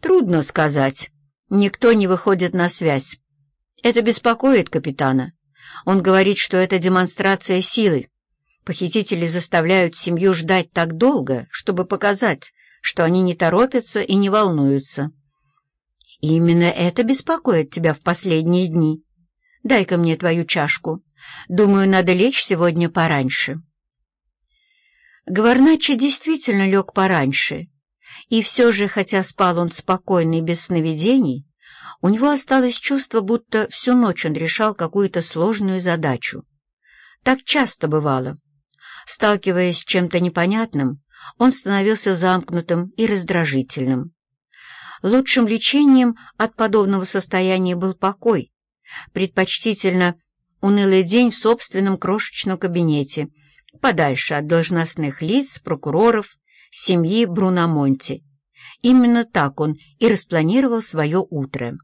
Трудно сказать. Никто не выходит на связь. Это беспокоит капитана. Он говорит, что это демонстрация силы. Похитители заставляют семью ждать так долго, чтобы показать, что они не торопятся и не волнуются. Именно это беспокоит тебя в последние дни. Дай-ка мне твою чашку. Думаю, надо лечь сегодня пораньше. Гварначи действительно лег пораньше, и все же, хотя спал он спокойно и без сновидений, у него осталось чувство, будто всю ночь он решал какую-то сложную задачу. Так часто бывало. Сталкиваясь с чем-то непонятным, он становился замкнутым и раздражительным. Лучшим лечением от подобного состояния был покой, предпочтительно унылый день в собственном крошечном кабинете, подальше от должностных лиц, прокуроров, семьи Бруномонти. Именно так он и распланировал свое утро.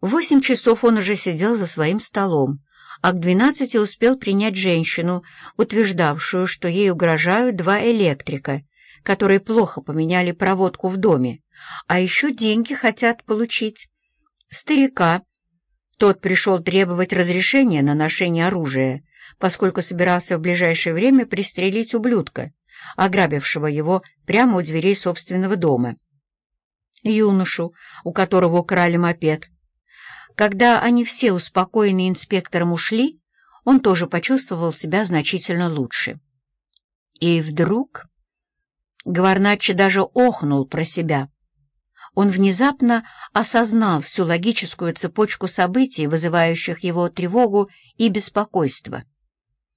В восемь часов он уже сидел за своим столом, а к двенадцати успел принять женщину, утверждавшую, что ей угрожают два электрика, которые плохо поменяли проводку в доме, а еще деньги хотят получить. Старика. Тот пришел требовать разрешения на ношение оружия, поскольку собирался в ближайшее время пристрелить ублюдка, ограбившего его прямо у дверей собственного дома. Юношу, у которого украли мопед. Когда они все, успокоенные инспектором, ушли, он тоже почувствовал себя значительно лучше. И вдруг Гварначи даже охнул про себя. Он внезапно осознал всю логическую цепочку событий, вызывающих его тревогу и беспокойство.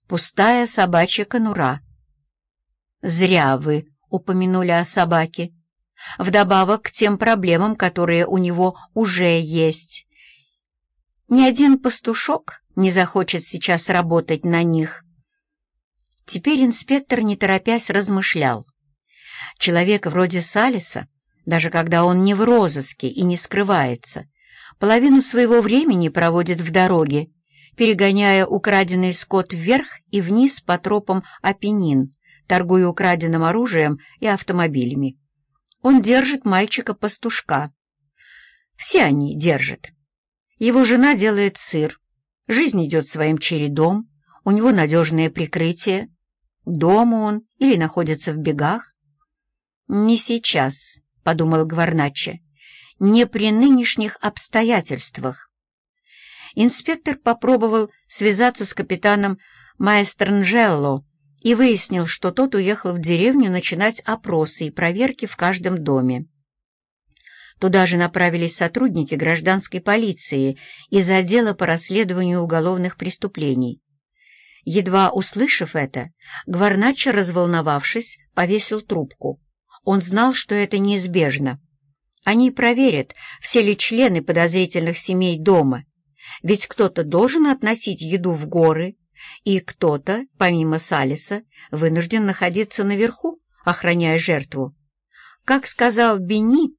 Пустая собачья конура — Зря вы упомянули о собаке. Вдобавок к тем проблемам, которые у него уже есть. Ни один пастушок не захочет сейчас работать на них. Теперь инспектор, не торопясь, размышлял. Человек вроде Салиса, даже когда он не в розыске и не скрывается, половину своего времени проводит в дороге, перегоняя украденный скот вверх и вниз по тропам Апеннин торгуя украденным оружием и автомобилями. Он держит мальчика-пастушка. Все они держат. Его жена делает сыр. Жизнь идет своим чередом, у него надежное прикрытие. Дома он или находится в бегах. «Не сейчас», — подумал Гварначе, — «не при нынешних обстоятельствах». Инспектор попробовал связаться с капитаном Маэстранжелло, и выяснил, что тот уехал в деревню начинать опросы и проверки в каждом доме. Туда же направились сотрудники гражданской полиции из отдела по расследованию уголовных преступлений. Едва услышав это, Гварначо, разволновавшись, повесил трубку. Он знал, что это неизбежно. Они проверят, все ли члены подозрительных семей дома, ведь кто-то должен относить еду в горы, и кто-то, помимо Салиса, вынужден находиться наверху, охраняя жертву. Как сказал Бени,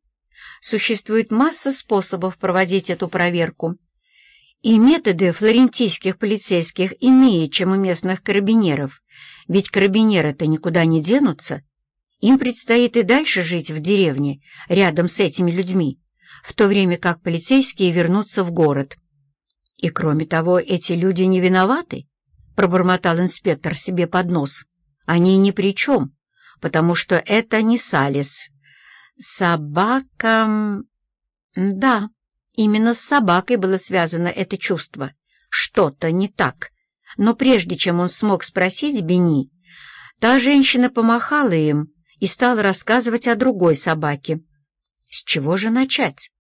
существует масса способов проводить эту проверку. И методы флорентийских полицейских иные, чем у местных карабинеров, ведь карабинеры-то никуда не денутся. Им предстоит и дальше жить в деревне, рядом с этими людьми, в то время как полицейские вернутся в город. И кроме того, эти люди не виноваты пробормотал инспектор себе под нос. «Они ни при чем, потому что это не Салис. Собака...» «Да, именно с собакой было связано это чувство. Что-то не так. Но прежде чем он смог спросить Бени, та женщина помахала им и стала рассказывать о другой собаке. С чего же начать?